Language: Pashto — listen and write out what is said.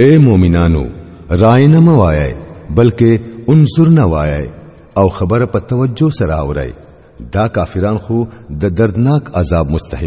اے مومنانو رای نه موایي بلکې انظر نه وایي او خبره په توجه سره اوري دا کافران خو د دردناک عذاب مستحق